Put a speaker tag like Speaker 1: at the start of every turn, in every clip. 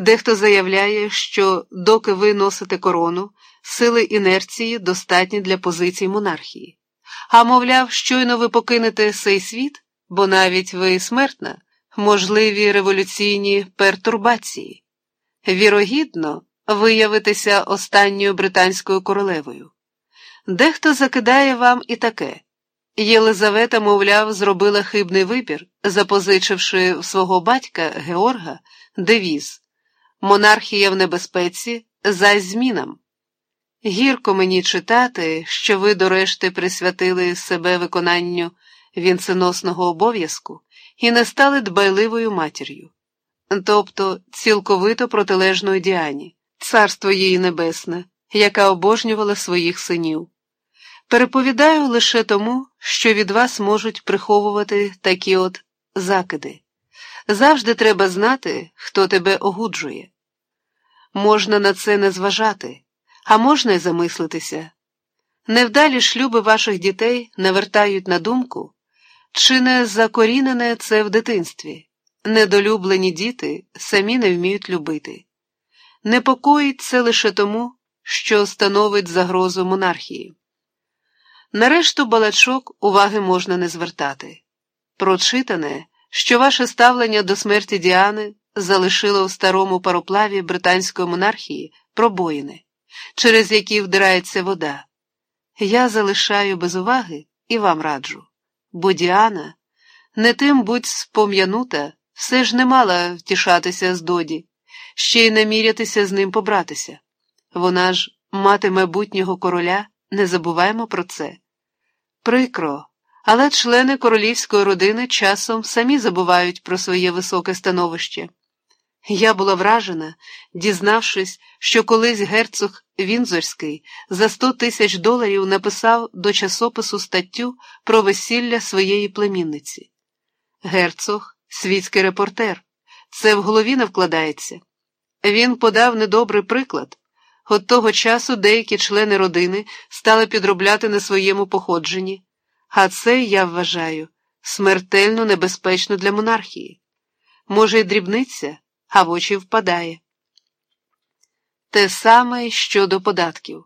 Speaker 1: Дехто заявляє, що доки ви носите корону, сили інерції достатні для позицій монархії. А мовляв, щойно ви покинете цей світ, бо навіть ви смертна, можливі революційні пертурбації. Вірогідно, виявитися останньою британською королевою. Дехто закидає вам і таке. Єлизавета, мовляв, зробила хибний вибір, запозичивши в свого батька Георга девіз Монархія в небезпеці за змінам. Гірко мені читати, що ви до решти присвятили себе виконанню вінценосного обов'язку і не стали дбайливою матір'ю, тобто цілковито протилежною Діані, царство її небесне, яка обожнювала своїх синів. Переповідаю лише тому, що від вас можуть приховувати такі от закиди. Завжди треба знати, хто тебе огуджує. Можна на це не зважати, а можна й замислитися. Невдалі шлюби ваших дітей навертають на думку, чи не закорінене це в дитинстві, недолюблені діти самі не вміють любити. Непокоїть це лише тому, що становить загрозу монархії. Нарешту балачок уваги можна не звертати. Прочитане, що ваше ставлення до смерті Діани залишило у старому пароплаві британської монархії пробоїни, через які вдирається вода. Я залишаю без уваги і вам раджу, бо Діана, не тим будь спом'янута, все ж не мала втішатися з доді, ще й намірятися з ним побратися. Вона ж мати майбутнього короля, не забуваймо про це. Прикро, але члени королівської родини часом самі забувають про своє високе становище. Я була вражена, дізнавшись, що колись герцог Вінзорський за сто тисяч доларів написав до часопису статтю про весілля своєї племінниці. Герцог світський репортер, це в голові не вкладається. Він подав недобрий приклад. От того часу деякі члени родини стали підробляти на своєму походженні, а це, я вважаю, смертельно небезпечно для монархії. Може, й дрібниця, а в очі впадає. Те саме щодо податків.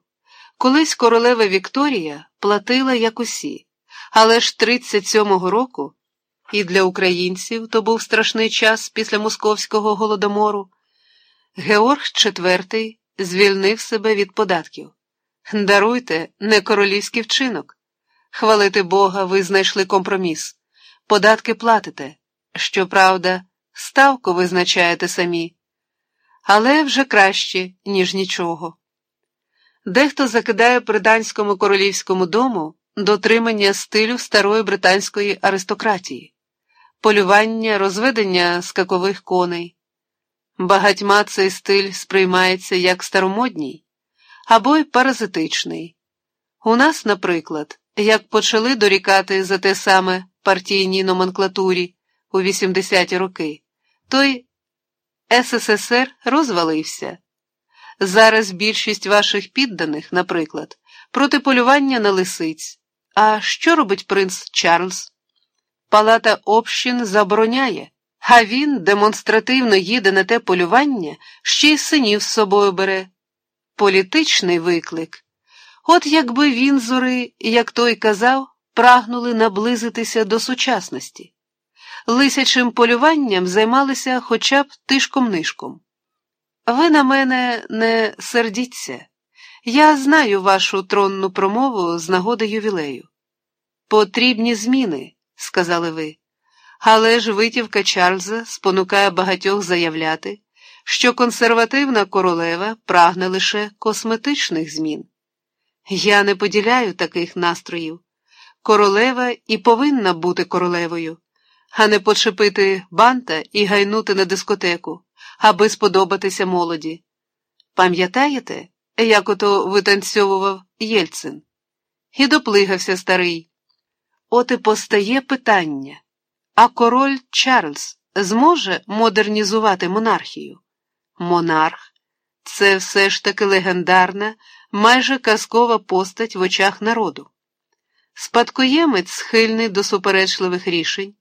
Speaker 1: Колись королева Вікторія платила як усі, але ж 37-го року, і для українців то був страшний час після московського голодомору, Георг IV звільнив себе від податків. Даруйте, не королівський вчинок. Хвалити Бога, ви знайшли компроміс. Податки платите. Щоправда, ставку визначаєте самі, але вже краще, ніж нічого. Дехто закидає приданському королівському дому дотримання стилю старої британської аристократії, полювання, розведення скакових коней. Багатьма цей стиль сприймається як старомодній або й паразитичний. У нас, наприклад, як почали дорікати за те саме партійній номенклатурі у 80-ті роки, той СССР розвалився. Зараз більшість ваших підданих, наприклад, проти полювання на лисиць. А що робить принц Чарльз? Палата общин забороняє. А він демонстративно їде на те полювання, ще й синів з собою бере. Політичний виклик. От якби Вінзори, як той казав, прагнули наблизитися до сучасності. Лисячим полюванням займалися хоча б тишком-нишком. Ви на мене не сердіться. Я знаю вашу тронну промову з нагоди ювілею. Потрібні зміни, сказали ви. Але ж витівка Чарльза спонукає багатьох заявляти, що консервативна королева прагне лише косметичних змін. Я не поділяю таких настроїв. Королева і повинна бути королевою, а не почепити банта і гайнути на дискотеку, аби сподобатися молоді. Пам'ятаєте, як ото витанцьовував Єльцин? І доплигався старий. От і постає питання. А король Чарльз зможе модернізувати монархію? Монарх це все ж таки легендарна, майже казкова постать в очах народу. Спадкоємець схильний до суперечливих рішень,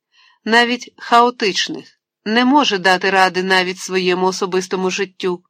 Speaker 1: навіть хаотичних, не може дати ради навіть своєму особистому життю.